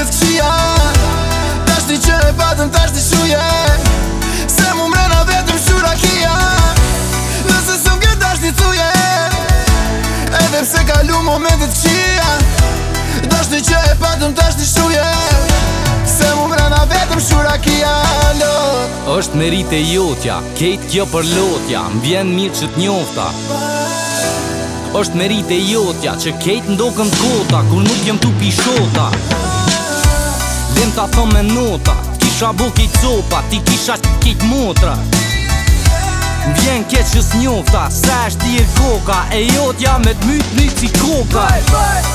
të të këshia një që e batëm, tash një shuje Se mu mrena vetëm shura kia Nëse së më gërë tash një Edhe pse kalu momentet të këshia Tash një që e batëm, tash një shuje Se mu mrena vetëm shura kia është merite jotja, kejt kjo për lotja Më vjen mirë që t'njofta është merite jotja, që kejt ndokën t'kota Kur nuk jem t'u pishota Kur nuk jem t'u pishota din ta thom me nota Kisha buki copa, ti kisha kik mutra Vjen keq që s'njofta, se është i koka E jotja me t'myt një që koka Bëj, bëj,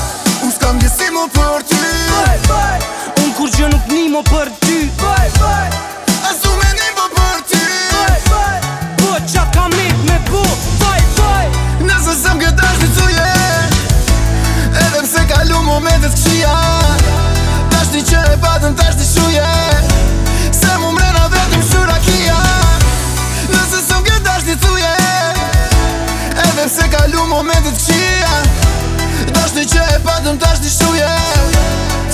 unë s'kam gjesi më për ti Un bëj, unë kur gjë nuk një më për ti momentit qia Dash një që e patëm tash një shuje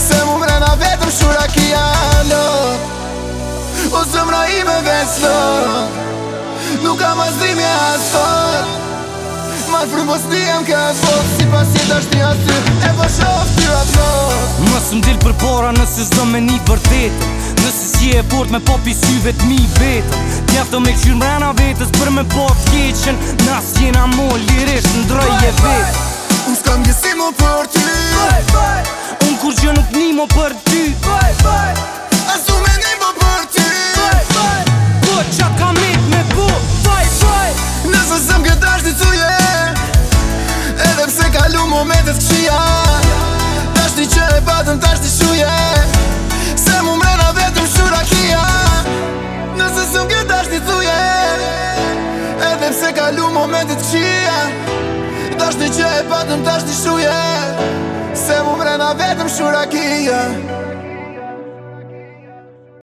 Se mu mrena vetëm shura kia Lo, o zëmra i me vetë Nuk kam a zdimja asot Ma të frumos një ka fot Si pas jetë ashtë një aty E po shof të atë Ma më dilë për para nësë zdo me një vërtetë Nësë si e port me popi syve të mi vetë Të me qyrë mrena vetës për me po të keqen Nas jena mo lirish në ndroj e vetë Unë s'ka më gjesim më për ti Unë kur gjë nuk një më për ty Asu me po ti Po që ka mitë me po Nësë kalu momentet këshia Ashtë një qere batën, ashtë një kalu momentit qia Dash një që e patëm tash një shuje Se mu mrena vetëm shura kia